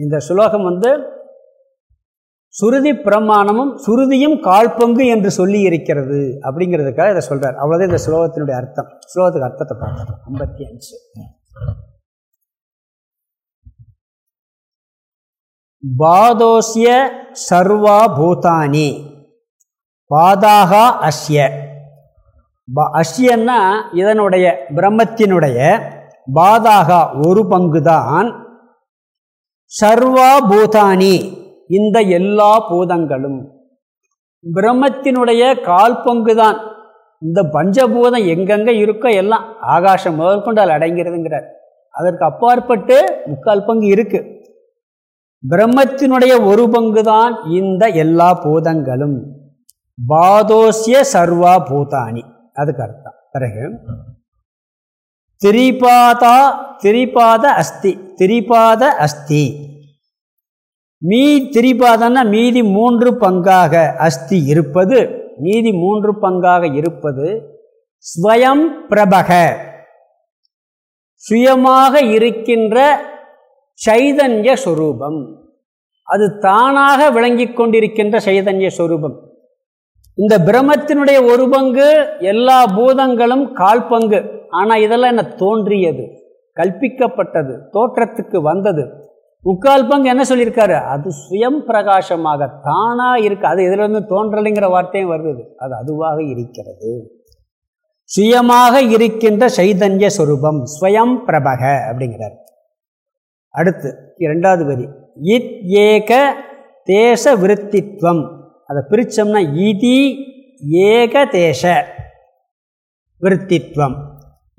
[SPEAKER 1] இந்த சுலோகம் வந்து சுருதி பிரமாணமும் சுருதியும் கால்பங்கு என்று சொல்லி இருக்கிறது அப்படிங்கிறதுக்காக இதை சொல்கிறார் அவ்வளோதான் இந்த ஸ்லோகத்தினுடைய அர்த்தம். ஸ்லோகத்துக்கு அர்த்தத்தை பார்த்தோம் ஐம்பத்தி அஞ்சு. பாதோசிய சர்வா பூதானி. பாதாகா அஸ்ய அஸ்யன்னா இதனுடைய பிரம்மத்தினுடைய பாதாகா ஒரு பங்கு தான் சர்வா பூதானி இந்த எல்லா பூதங்களும். பிரம்மத்தினுடைய கால் பங்கு தான் இந்த பஞ்சபூதம் எங்கெங்கே இருக்கோ எல்லாம் ஆகாசம் முதற்கொண்டு அதில் அடங்கிறதுங்கிறார். அதற்கு அப்பாற்பட்டு முக்கால் பங்கு இருக்குது பிரம்மத்தினுடைய ஒரு பங்கு தான் இந்த எல்லா பூதங்களும். பாதோசிய சர்வா பூதானி. அதுக்கு அர்த்தம். பிறகு திரிபாதா திரிபாத அஸ்தி திரிபாத அஸ்தி. மீ திரிபாதன்னா மீதி மூன்று பங்காக அஸ்தி இருப்பது மீதி மூன்று பங்காக இருப்பது ஸ்வயம் பிரபக. சுயமாக இருக்கின்ற சைதன்ய ஸ்வரூபம் அது தானாக விளங்கி கொண்டிருக்கின்ற சைதன்ய ஸ்வரூபம் இந்த பிரம்மத்தினுடைய ஒரு பங்கு எல்லா பூதங்களும் கால் பங்கு. ஆனால் இதெல்லாம் என்ன தோன்றியது? கல்பிக்கப்பட்டது தோற்றத்துக்கு வந்தது. முக்கால் பங்கு என்ன சொல்லியிருக்காரு? அது சுயம் பிரகாசமாக தானாக இருக்கு. அது இதிலிருந்து தோன்றலைங்கிற வார்த்தையும் வருது. அது அதுவாக இருக்கிறது. சுயமாக இருக்கின்ற சைதன்ய சொரூபம் ஸ்வயம் பிரபக அப்படிங்கிறார். அடுத்து இரண்டாவது வரி. இத் ஏக தேச விருத்தித்வம். அதை பிரித்தோம்னா இதி ஏக தேச விருத்தித்வம்.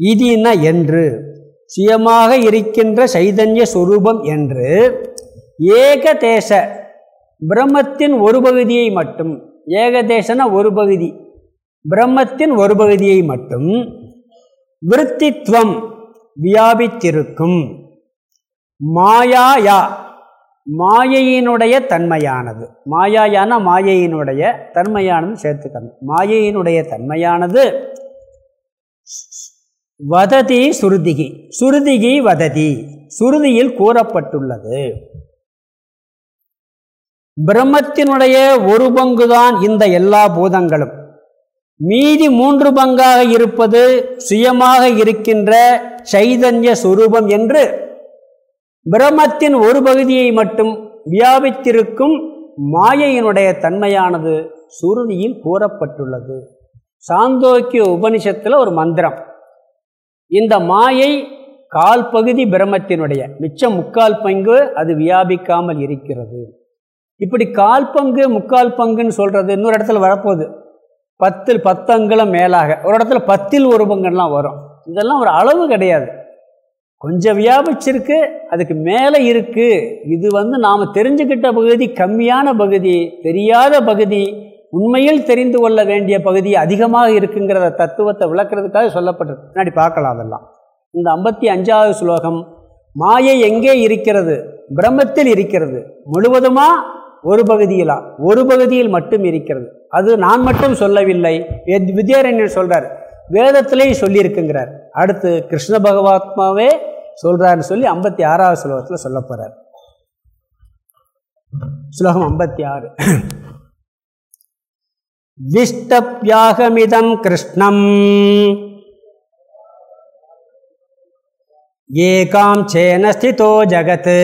[SPEAKER 1] இதின்னா என்று. சுயமாக இருக்கின்ற சைதன்ய சுரூபம் என்று. ஏக தேச பிரம்மத்தின் ஒரு பகுதியை மட்டும். ஏகதேசன ஒரு பகுதி. பிரம்மத்தின் ஒரு பகுதியை மட்டும். விருத்தித்வம் வியாபித்திருக்கும். மாயாயா மாயையினுடைய தன்மையானது. மாயாயான மாயையினுடைய தன்மையானது சேர்த்துக்கணும். மாயையினுடைய தன்மையானது வததி சுருதிகி. சுருதிகி வததி. சுருதியில் கூறப்பட்டுள்ளது. பிரம்மத்தினுடைய ஒரு பங்குதான் இந்த எல்லா பூதங்களும். மீதி மூன்று பங்காக இருப்பது சுயமாக இருக்கின்ற சைதன்ய சுரூபம் என்று பிரம்மத்தின் ஒரு பகுதியை மட்டும் வியாபித்திருக்கும் மாயையினுடைய தன்மையானது சுருதியில் கூறப்பட்டுள்ளது. சாந்தோக்கிய உபனிஷத்தில் ஒரு மந்திரம். இந்த மாயை கால் பகுதி பிரம்மத்தினுடைய மிச்சம் முக்கால் பங்கு அது வியாபிக்காமல் இருக்கிறது. இப்படி கால் பங்கு முக்கால் பங்குன்னு சொல்கிறது இன்னொரு இடத்துல வரப்போகுது. பத்தில் பத்தங்களும் மேலாக ஒரு இடத்துல பத்தில் ஒரு பங்குலாம் வரும். இதெல்லாம் ஒரு அளவு கிடையாது. கொஞ்சம் வியாபிச்சிருக்கு அதுக்கு மேலே இருக்குது இது வந்து நாம் தெரிஞ்சுக்கிட்ட பகுதி கம்மியான பகுதி தெரியாத பகுதி உண்மையில் தெரிந்து கொள்ள வேண்டிய பகுதி அதிகமாக இருக்குங்கிற தத்துவத்தை விளக்குறதுக்காக சொல்லப்பட்டிருக்கு முன்னாடி பார்க்கலாம் அதெல்லாம். இந்த ஐம்பத்தி அஞ்சாவது ஸ்லோகம் மாயை எங்கே இருக்கிறது? பிரம்மத்தில் இருக்கிறது. முழுவதுமாக ஒரு பகுதியிலா? ஒரு பகுதியில் மட்டும் இருக்கிறது. அது நான் மட்டும் சொல்லவில்லை. வித்யாரண்யன் சொல்கிறார் வேதத்திலே சொல்லியிருக்குங்கிறார். அடுத்து கிருஷ்ண பகவாத்மாவே சொல்கிறாருன்னு சொல்லி ஐம்பத்தி ஆறாவது ஸ்லோகத்தில் சொல்ல போகிறார் ஸ்லோகம் ஐம்பத்தி ஆறு. விஷ்டப்பியாகமிதம் கிருஷ்ணம். ஏகாம் சேன ஸ்திதோ ஜகத்.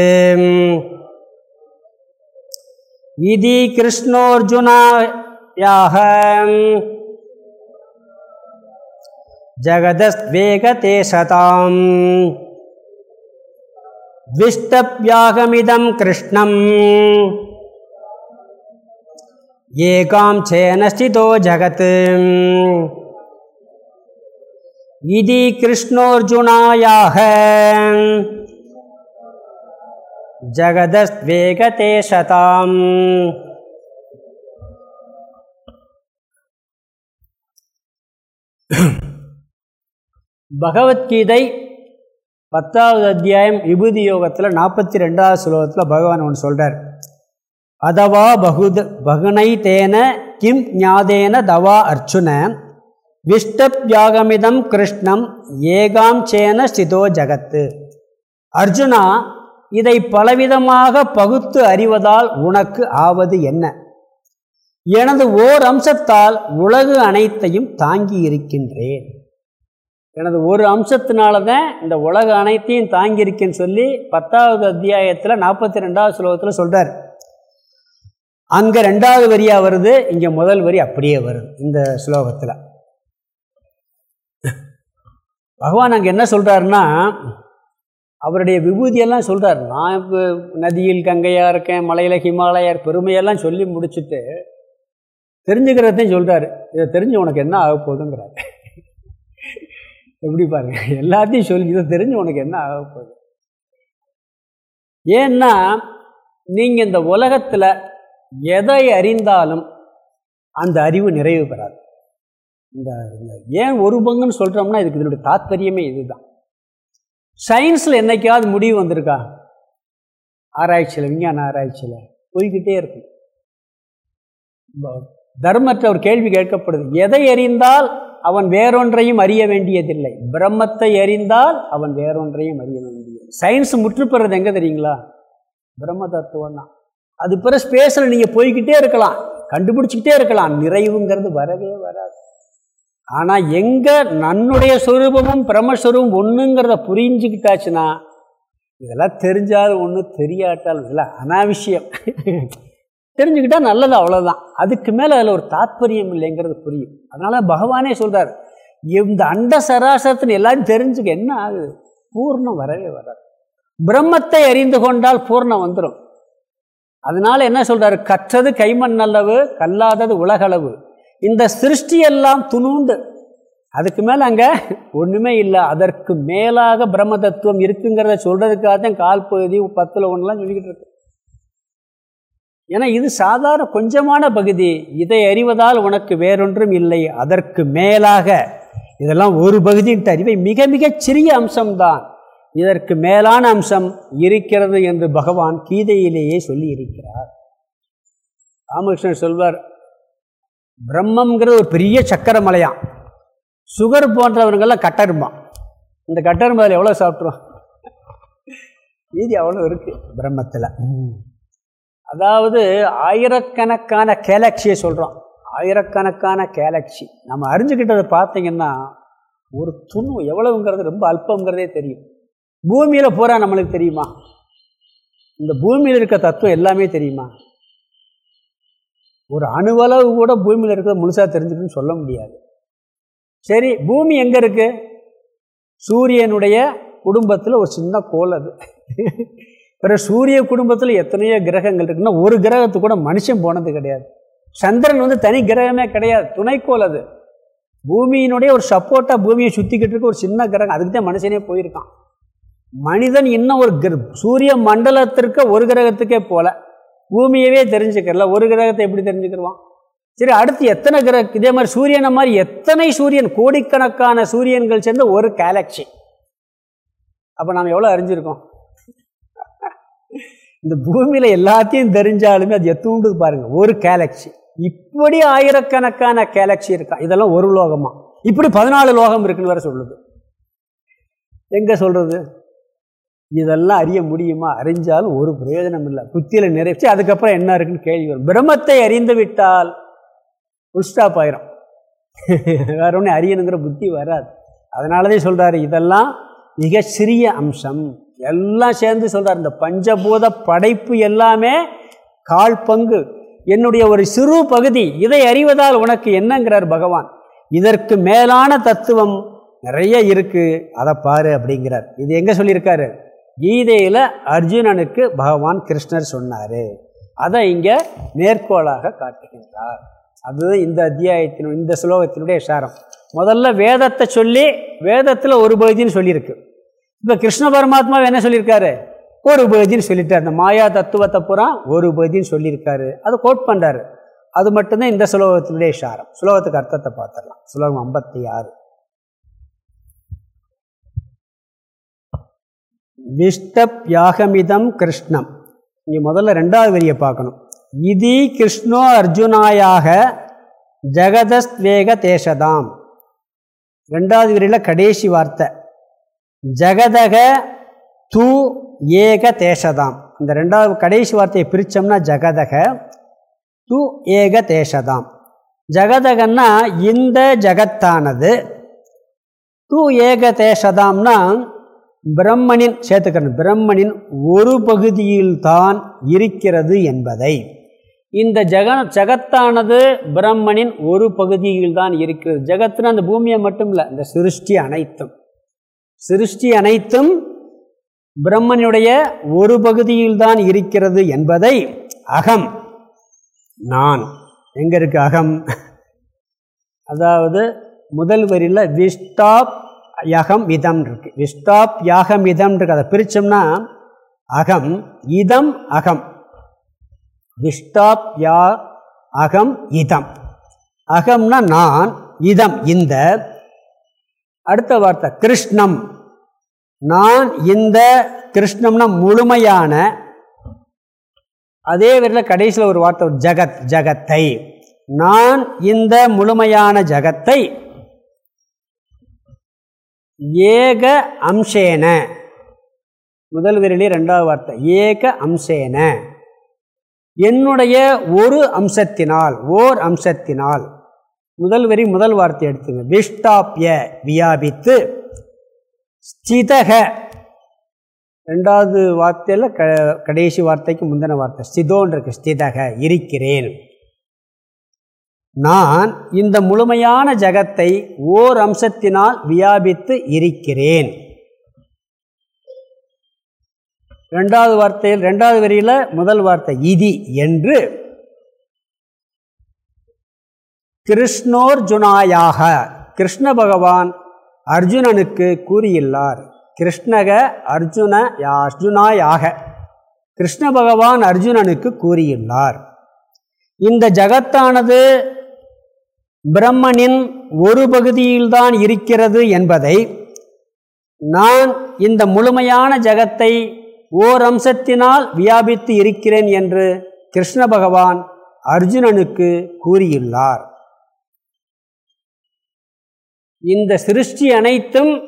[SPEAKER 1] இது கிருஷ்ணோர்ஜுனாயாக. ஜகதஸ்வேகதே சதாம் विष्टव्याहमिदं कृष्णम्। एकां स्थितो जगत्। इति कृष्णोऽर्जुनायाः। जगदस्त्वेगते शताम्। भगवद्गीதை பத்தாவது அத்தியாயம் விபூதி யோகத்தில் நாற்பத்தி ரெண்டாவது ஸ்லோகத்தில் பகவான் ஒன்று சொல்கிறார் அதவா பகுத பகுனை தேன கிம் ஞாதேன தவா அர்ச்சுன விஷ்டப்யாகமிதம் கிருஷ்ணம் ஏகாம் சேன ஸ்திதோ ஜகத்து. அர்ஜுனா இதை பலவிதமாக பகுத்து அறிவதால் உனக்கு ஆவது என்ன? எனது ஓர் அம்சத்தால் உலகு அனைத்தையும் தாங்கி இருக்கின்றேன். எனது ஒரு அம்சத்தினால தான் இந்த உலக அனைத்தையும் தாங்கியிருக்கேன்னு சொல்லி பத்தாவது அத்தியாயத்தில் நாற்பத்தி ரெண்டாவது ஸ்லோகத்தில் சொல்கிறார் அங்கே ரெண்டாவது வரியாக வருது இங்கே முதல் வரி அப்படியே வருது இந்த ஸ்லோகத்தில். பகவான் அங்கே என்ன சொல்கிறாருன்னா அவருடைய விபூதியெல்லாம் சொல்கிறார் நான் இப்போ நதியில் கங்கையாக இருக்கேன் மலையில் ஹிமாலயர் பெருமையெல்லாம் சொல்லி முடிச்சுட்டு தெரிஞ்சுக்கிறதையும் சொல்கிறாரு இதை தெரிஞ்சு உனக்கு என்ன ஆக போகுதுங்கிறார். எப்படி பாருங்க? எல்லாத்தையும் சொல்லி இதை தெரிஞ்சு உனக்கு என்ன ஆக போகுது. ஏன்னா நீங்கள் இந்த உலகத்தில் எதை அறிந்தாலும் அந்த அறிவு நிறைவு பெறாது. இந்த ஏன் ஒரு பங்குன்னு சொல்கிறோம்னா இதுக்கு இதனுடைய தாத்பரியமே இதுதான். சயின்ஸில் என்னைக்காவது முடிவு வந்திருக்கா? ஆராய்ச்சியில் விஞ்ஞான ஆராய்ச்சியில் போய்கிட்டே இருக்கு தர்மத்தில் ஒரு கேள்வி கேட்கப்படுது. எதை அறிந்தால் அவன் வேறொன்றையும் அறிய வேண்டியதில்லை. பிரம்மத்தை அறிந்தால் அவன் வேறொன்றையும் அறிய வேண்டியது சயின்ஸ் முற்றுப்பெறது எங்கே தெரியுங்களா? பிரம்ம தத்துவம் தான். அது பிற ஸ்பேஸில் நீங்கள் போய்கிட்டே இருக்கலாம். கண்டுபிடிச்சிக்கிட்டே இருக்கலாம். நிறைவுங்கிறது வரவே வராது. ஆனால் எங்கே நன்னுடைய சுரூபமும் பிரம்மஸ்வரூபம் ஒன்றுங்கிறத புரிஞ்சுக்கிட்டாச்சுன்னா இதெல்லாம் தெரிஞ்சாலும் ஒன்று தெரியாட்டாலும் இல்லை அனாவசியம். தெரிஞ்சுக்கிட்டால் நல்லது அவ்வளோதான் அதுக்கு மேலே அதில் ஒரு தாத்பரியம் இல்லைங்கிறது புரியும். அதனால் பகவானே சொல்கிறார் இந்த அண்ட சராசரத்தின் எல்லாரும் தெரிஞ்சுக்க என்ன ஆகுது? பூர்ணம் வரவே வராது. பிரம்மத்தை அறிந்து கொண்டால் பூர்ணம் வந்துடும் அதனால் என்ன சொல்கிறார் கற்றது கைமண் அளவு கல்லாதது உலகளவு. இந்த சிருஷ்டியெல்லாம் துணுண்டு. அதுக்கு மேலே அங்கே ஒன்றுமே இல்லை. அதற்கு மேலாக பிரம்ம தத்துவம் இருக்குங்கிறத சொல்கிறதுக்காக தான் கால் பகுதி பத்தில் ஒன்றுலாம் சொல்லிக்கிட்டு இருக்கு. ஏன்னா இது சாதாரண கொஞ்சமான பகுதி. இதை அறிவதால் உனக்கு வேறொன்றும் இல்லை. அதற்கு மேலாக இதெல்லாம் ஒரு பகுதியின் அறிவை மிக மிகச் சிறிய அம்சம்தான். இதற்கு மேலான அம்சம் இருக்கிறது என்று பகவான் கீதையிலேயே சொல்லி இருக்கிறார் ராமகிருஷ்ணன் சொல்வார் பிரம்மங்கிறது ஒரு பெரிய சக்கரமலையாம். சுகர் போன்றவர்கள்லாம் கட்டருமா இந்த கட்டரும்பு அதில் எவ்வளோ சாப்பிட்ருவோம் மீதி அவ்வளோ இருக்குது பிரம்மத்தில். அதாவது ஆயிரக்கணக்கான கேலக்சியை சொல்கிறோம் ஆயிரக்கணக்கான கேலக்சி நம்ம அறிஞ்சுக்கிட்டதை பார்த்தீங்கன்னா ஒரு துணு எவ்வளவுங்கிறது ரொம்ப அல்பங்கிறதே தெரியும். பூமியில் பூரா நம்மளுக்கு தெரியுமா? இந்த பூமியில் இருக்க தத்துவம் எல்லாமே தெரியுமா? ஒரு அணுவளவு கூட பூமியில் இருக்கிறத முழுசாக தெரிஞ்சுக்கணும்னு சொல்ல முடியாது. சரி பூமி எங்கே இருக்குது சூரியனுடைய குடும்பத்தில் ஒரு சின்ன கோல் அது. பிறகு சூரிய குடும்பத்தில் எத்தனையோ கிரகங்கள் இருக்குன்னா ஒரு கிரகத்துக்கு கூட மனுஷன் போனது கிடையாது. சந்திரன் வந்து தனி கிரகமே கிடையாது. துணைக்கோள் அது. பூமியினுடைய ஒரு சப்போர்ட்டாக பூமியை சுற்றிக்கிட்டு இருக்க ஒரு சின்ன கிரகம் அதுக்கு தான் மனுஷனே போயிருக்கான். மனிதன் இன்னும் ஒரு கிர சூரிய மண்டலத்திற்கு ஒரு கிரகத்துக்கே போல. பூமியவே தெரிஞ்சுக்கிறல ஒரு கிரகத்தை எப்படி தெரிஞ்சுக்கிடுவான்? சரி அடுத்து எத்தனை கிரக இதே மாதிரி சூரியனை மாதிரி எத்தனை சூரியன் கோடிக்கணக்கான சூரியன்கள் சேர்ந்த ஒரு கேலக்சி அப்போ நாம் எவ்வளோ அறிஞ்சிருக்கோம்? இந்த பூமியில் எல்லாத்தையும் தெரிஞ்சாலுமே அது எத்தூண்டு பாருங்கள் ஒரு கேலக்சி இப்படி ஆயிரக்கணக்கான கேலக்சி இருக்கா? இதெல்லாம் ஒரு லோகமா? இப்படி பதினாலு லோகம் இருக்குன்னு வேற சொல்லுது. எங்கே சொல்கிறது இதெல்லாம் அறிய முடியுமா? அறிஞ்சாலும் ஒரு பிரயோஜனம் இல்லை. புத்தியில் நிறைச்சி அதுக்கப்புறம் என்ன இருக்குன்னு கேள்வி வரும். பிரம்மத்தை அறிந்து விட்டால் உஸ்டாப் ஆயிரும். வேற ஒன்றும் அறியணுங்கிற புத்தி வராது. அதனால தான் சொல்கிறாரு இதெல்லாம் மிக சிறிய அம்சம். எல்லாம் சேர்ந்து சொல்கிறார் இந்த பஞ்சபூத படைப்பு எல்லாமே கால் பங்கு. என்னுடைய ஒரு சிறு பகுதி இதை அறிவதால் உனக்கு என்னங்கிறார் பகவான். இதற்கு மேலான தத்துவம் நிறைய இருக்குது அதை பாரு அப்படிங்கிறார். இது எங்கே சொல்லியிருக்காரு? கீதையில் அர்ஜுனனுக்கு பகவான் கிருஷ்ணர் சொன்னார். அதை இங்கே மேற்கோளாக காட்டுகின்றார். அது இந்த அத்தியாயத்தின் இந்த ஸ்லோகத்தினுடைய சாரம். முதல்ல வேதத்தை சொல்லி வேதத்தில் ஒரு பகுதின்னு சொல்லியிருக்கு. இப்போ கிருஷ்ண பரமாத்மா என்ன சொல்லியிருக்காரு? ஒரு உபதின்னு சொல்லிட்டார். அந்த மாயா தத்துவத்தை பூரா ஒரு உபதின்னு சொல்லியிருக்காரு. அதை கோட் பண்ணுறாரு அது மட்டும்தான் இந்த சுலோகத்தினுடைய சாரம். சுலோகத்துக்கு அர்த்தத்தை பார்த்துடலாம். சுலோகம் ஐம்பத்தி ஆறு. விஷ்டப்யாகமிதம் கிருஷ்ணம். இங்கே முதல்ல ரெண்டாவது வரியை பார்க்கணும். இதி கிருஷ்ணோ அர்ஜுனாயாக ஜெகதஸ்வேக தேசதாம் ரெண்டாவது வரியில் கடைசி வார்த்தை. ஜகதக தூ ஏக தேசதாம் இந்த ரெண்டாவது கடைசி வார்த்தையை பிரித்தோம்னா ஜகதக து ஏக தேசதாம் ஜகதகன்னா இந்த ஜகத்தானது. து ஏக தேசதாம்னா பிரம்மனின் சேர்த்துக்கணும். பிரம்மனின் ஒரு பகுதியில்தான் இருக்கிறது என்பதை. இந்த ஜெக ஜகத்தானது பிரம்மனின் ஒரு பகுதியில் தான் இருக்கிறது. ஜகத்துன்னு அந்த பூமியை மட்டும் இல்லை இந்த சிருஷ்டி அனைத்தும். சிருஷ்டி அனைத்தும் பிரம்மனுடைய ஒரு பகுதியில் தான் இருக்கிறது என்பதை அகம் நான் எங்கே இருக்கு அகம்? அதாவது முதல் வரியில் விஷ்டாப் யகம் இதம் இருக்கு. விஷ்டாப் யாகம் இதம் இருக்கு. அதை பிரித்தோம்னா அகம் இதம் அகம். விஷ்டாப் யா அகம் இதம். அகம்னா நான் இதம் இந்த. அடுத்த வார்த்தை கிருஷ்ணம். நான் இந்த கிருஷ்ணம்னா முழுமையான அதே வரையில் கடைசியில் ஒரு வார்த்தை ஜகத் ஜகத்தை. நான் இந்த முழுமையான ஜகத்தை ஏக அம்சேன. முதல் விரலி ரெண்டாவது வார்த்தை ஏக அம்சேன. என்னுடைய ஒரு அம்சத்தினால் ஓர் அம்சத்தினால் முதல் வரி முதல் வார்த்தை எடுத்துங்க. விஷ்டாப்ய வியாபித்து ஸ்திதக. ரெண்டாவது வார்த்தையில் க கடைசி வார்த்தைக்கு முந்தின வார்த்தை. ஸ்திதோன் இருக்கு. ஸ்திதக இருக்கிறேன். நான் இந்த முழுமையான ஜகத்தை ஓர் அம்சத்தினால் வியாபித்து இருக்கிறேன். ரெண்டாவது வார்த்தையில் ரெண்டாவது வரியில் முதல் வார்த்தை இதி என்று கிருஷ்ணோர்ஜுனாயாக கிருஷ்ண பகவான் அர்ஜுனனுக்கு கூறியுள்ளார். கிருஷ்ணக அர்ஜுன அர்ஜுனாயாக கிருஷ்ண பகவான் அர்ஜுனனுக்கு கூறியுள்ளார். இந்த ஜகத்தானது பிரம்மனின் ஒரு பகுதியில்தான் இருக்கிறது என்பதை நான் இந்த முழுமையான ஜகத்தை ஓர் அம்சத்தினால் வியாபித்து இருக்கிறேன் என்று கிருஷ்ண பகவான் அர்ஜுனனுக்கு கூறியுள்ளார். இந்த சிருஷ்டி அனைத்தும்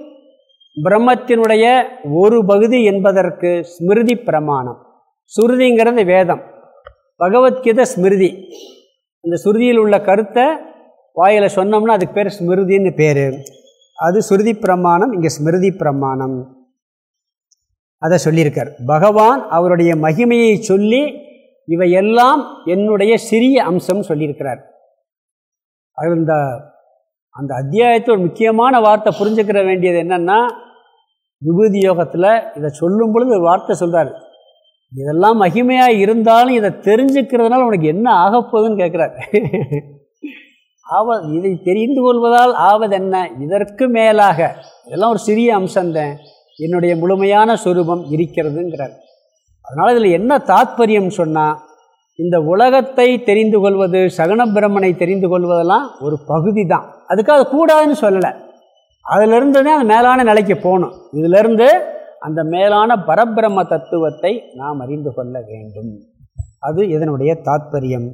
[SPEAKER 1] பிரம்மத்தினுடைய ஒரு பகுதி என்பதற்கு ஸ்மிருதி பிரமாணம். சுருதிங்கிறது வேதம். பகவத்கீதை ஸ்மிருதி. அந்த சுருதியில் உள்ள கருத்தை வாயில் சொன்னோம்னா அதுக்கு பேர் ஸ்மிருதின்னு பேர். அது சுருதி பிரமாணம் இங்கே ஸ்மிருதி பிரமாணம். அதை சொல்லியிருக்கார். பகவான் அவருடைய மகிமையை சொல்லி இவையெல்லாம் என்னுடைய சிறிய அம்சம் சொல்லியிருக்கிறார். அது இந்த அந்த அத்தியாயத்தில் ஒரு முக்கியமான வார்த்தை புரிஞ்சுக்கிற வேண்டியது என்னென்னா விபூதி யோகத்தில் இதை சொல்லும் பொழுது ஒரு வார்த்தை சொல்கிறார் இதெல்லாம் மகிமையாக இருந்தாலும் இதை தெரிஞ்சுக்கிறதுனால உனக்கு என்ன ஆகப்போகுதுன்னு கேட்குறாரு ஆவ இதை தெரிந்து கொள்வதால் ஆவது என்ன? இதற்கு மேலாக. இதெல்லாம் ஒரு சிறிய அம்சம்தான். என்னுடைய முழுமையான சுரூபம் இருக்கிறதுங்கிறார். அதனால் இதில் என்ன தாத்பரியம் சொன்னால் இந்த உலகத்தை தெரிந்து கொள்வது சகன பிரம்மனை தெரிந்து கொள்வதெல்லாம் ஒரு பகுதி தான் அதுக்காக அது கூடாதுன்னு சொல்லலை. அதிலிருந்து தான் அந்த மேலான நிலைக்கு போகணும். இதிலிருந்து அந்த மேலான பரபிரம்ம தத்துவத்தை நாம் அறிந்து கொள்ள வேண்டும். அது இதனுடைய தாத்பரியம்.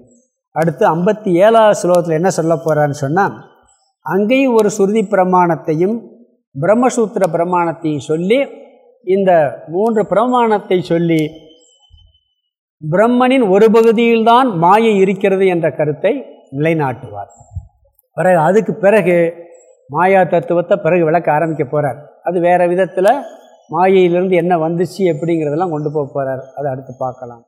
[SPEAKER 1] அடுத்து ஐம்பத்தி ஏழாவது ஸ்லோகத்தில் என்ன சொல்ல போகிறான்னு சொன்னால் அங்கேயும் ஒரு சுருதி பிரமாணத்தையும் பிரம்மசூத்திர பிரமாணத்தையும் சொல்லி இந்த மூன்று பிரமாணத்தை சொல்லி பிரம்மனின் ஒரு பகுதியில்தான் மாயை இருக்கிறது என்ற கருத்தை நிலைநாட்டுவார். பிறகு அதுக்கு பிறகு மாயா தத்துவத்தை பிறகு விளக்க ஆரம்பிக்க போகிறார் அது வேறு விதத்தில் மாயையிலிருந்து என்ன வந்துச்சு எப்படிங்கிறதெல்லாம் கொண்டு போக போகிறார் அதை அடுத்து பார்க்கலாம்.